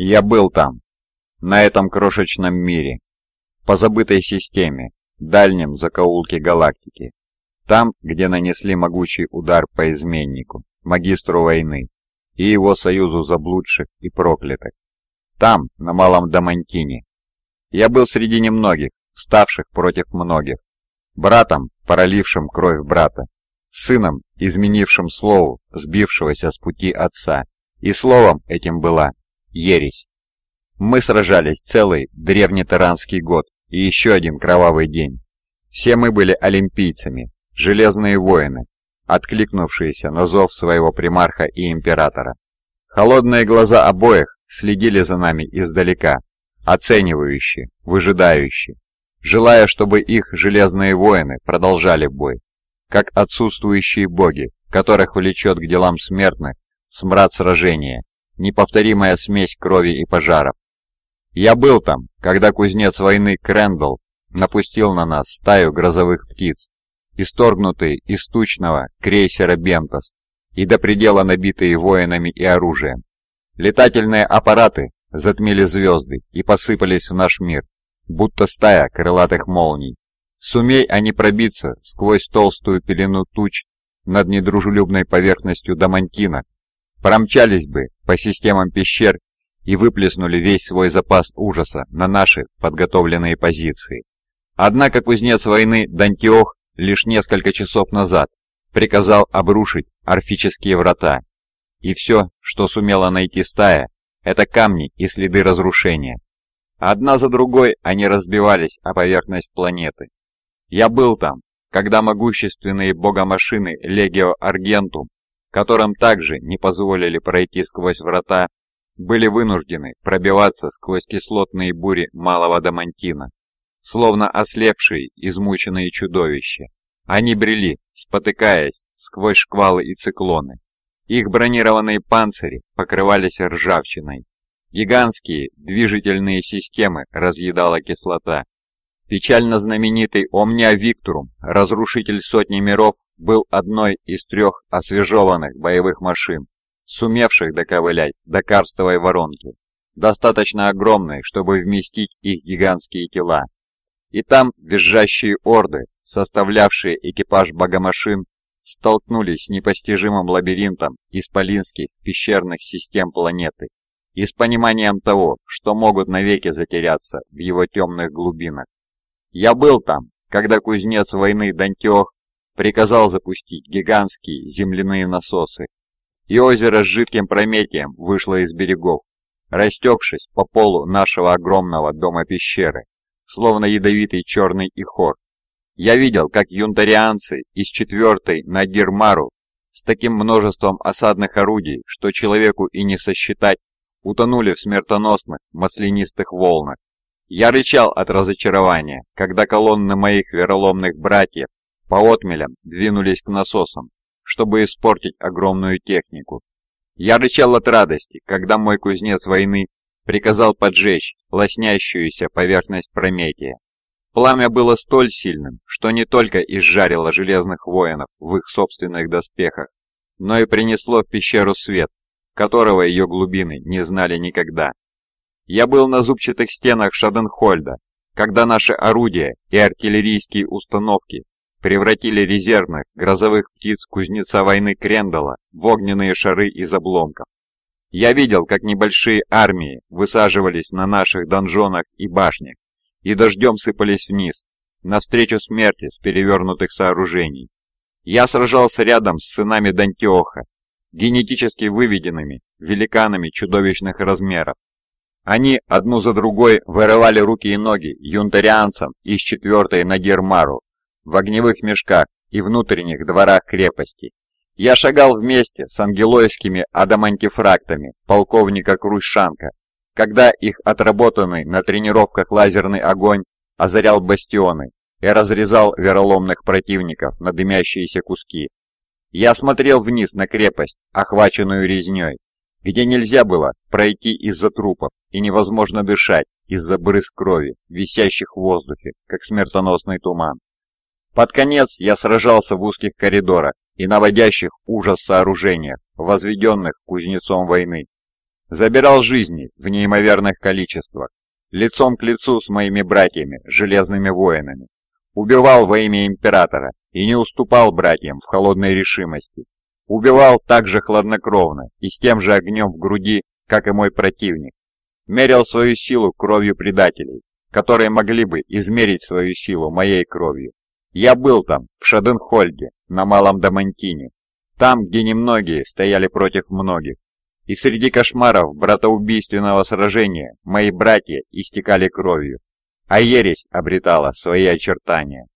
Я был там, на этом крошечном мире, в позабытой системе, дальнем закоулке галактики. Там, где нанесли могучий удар по изменнику, магистру войны, и его союзу заблудших и проклятых. Там, на Малом Дамантине. Я был среди немногих, ставших против многих. Братом, пролившим кровь брата. Сыном, изменившим слову, сбившегося с пути отца. И словом этим была ересь. Мы сражались целый древнетаранский год и еще один кровавый день. Все мы были олимпийцами, железные воины, откликнувшиеся на зов своего примарха и императора. Холодные глаза обоих следили за нами издалека, оценивающие, выжидающие, желая, чтобы их железные воины продолжали бой, как отсутствующие боги, которых влечет к делам смертных смрад сражения, неповторимая смесь крови и пожаров. Я был там, когда кузнец войны Крэндалл напустил на нас стаю грозовых птиц, исторгнутые из тучного крейсера «Бентос» и до предела набитые воинами и оружием. Летательные аппараты затмили звезды и посыпались в наш мир, будто стая крылатых молний. Сумей они пробиться сквозь толстую пелену туч над недружелюбной поверхностью Дамантина, промчались бы по системам пещер и выплеснули весь свой запас ужаса на наши подготовленные позиции. Однако кузнец войны Дантиох лишь несколько часов назад приказал обрушить орфические врата, и все, что сумела найти стая, это камни и следы разрушения. Одна за другой они разбивались о поверхность планеты. Я был там, когда могущественные богомашины Легио Аргентум, которым также не позволили пройти сквозь врата, были вынуждены пробиваться сквозь кислотные бури Малого Дамантина, словно ослепшие, измученные чудовища. Они брели, спотыкаясь, сквозь шквалы и циклоны. Их бронированные панцири покрывались ржавчиной, Гигантские движительные системы разъедала кислота. Печально знаменитый Omnia Victorum, разрушитель сотни миров, был одной из трех освежеванных боевых машин, сумевших доковылять до карстовой воронки, достаточно огромной, чтобы вместить их гигантские тела. И там визжащие орды, составлявшие экипаж богомашин, столкнулись с непостижимым лабиринтом исполинских пещерных систем планеты и с пониманием того, что могут навеки затеряться в его темных глубинах. Я был там, когда кузнец войны Дантех приказал запустить гигантские земляные насосы, и озеро с жидким прометием вышло из берегов, растекшись по полу нашего огромного дома-пещеры, словно ядовитый черный ихор. Я видел, как юнтарианцы из четвертой на Гермару с таким множеством осадных орудий, что человеку и не сосчитать, утонули в смертоносных маслянистых волнах. Я рычал от разочарования, когда колонны моих вероломных братьев по отмелям двинулись к насосам, чтобы испортить огромную технику. Я рычал от радости, когда мой кузнец войны приказал поджечь лоснящуюся поверхность Прометия. Пламя было столь сильным, что не только изжарило железных воинов в их собственных доспехах, но и принесло в пещеру свет, которого ее глубины не знали никогда. Я был на зубчатых стенах Шаденхольда, когда наши орудия и артиллерийские установки превратили резервных грозовых птиц кузнеца войны Крендала в огненные шары из обломков. Я видел, как небольшие армии высаживались на наших донжонах и башнях и дождем сыпались вниз, навстречу смерти с перевернутых сооружений. Я сражался рядом с сынами Дантиоха генетически выведенными великанами чудовищных размеров. Они одну за другой вырывали руки и ноги юнтарианцам из четвертой на Гермару в огневых мешках и внутренних дворах крепости. Я шагал вместе с ангелойскими адамантифрактами полковника Крущанка, когда их отработанный на тренировках лазерный огонь озарял бастионы и разрезал вероломных противников на дымящиеся куски. Я смотрел вниз на крепость, охваченную резней, где нельзя было пройти из-за трупов и невозможно дышать из-за брызг крови, висящих в воздухе, как смертоносный туман. Под конец я сражался в узких коридорах и наводящих ужас сооружениях, возведенных кузнецом войны. Забирал жизни в неимоверных количествах, лицом к лицу с моими братьями, железными воинами. Убивал во имя Императора и не уступал братьям в холодной решимости. Убивал так же хладнокровно и с тем же огнем в груди, как и мой противник. Мерил свою силу кровью предателей, которые могли бы измерить свою силу моей кровью. Я был там, в Шаденхольде, на Малом Дамантине, там, где немногие стояли против многих. И среди кошмаров братоубийственного сражения мои братья истекали кровью, а ересь обретала свои очертания.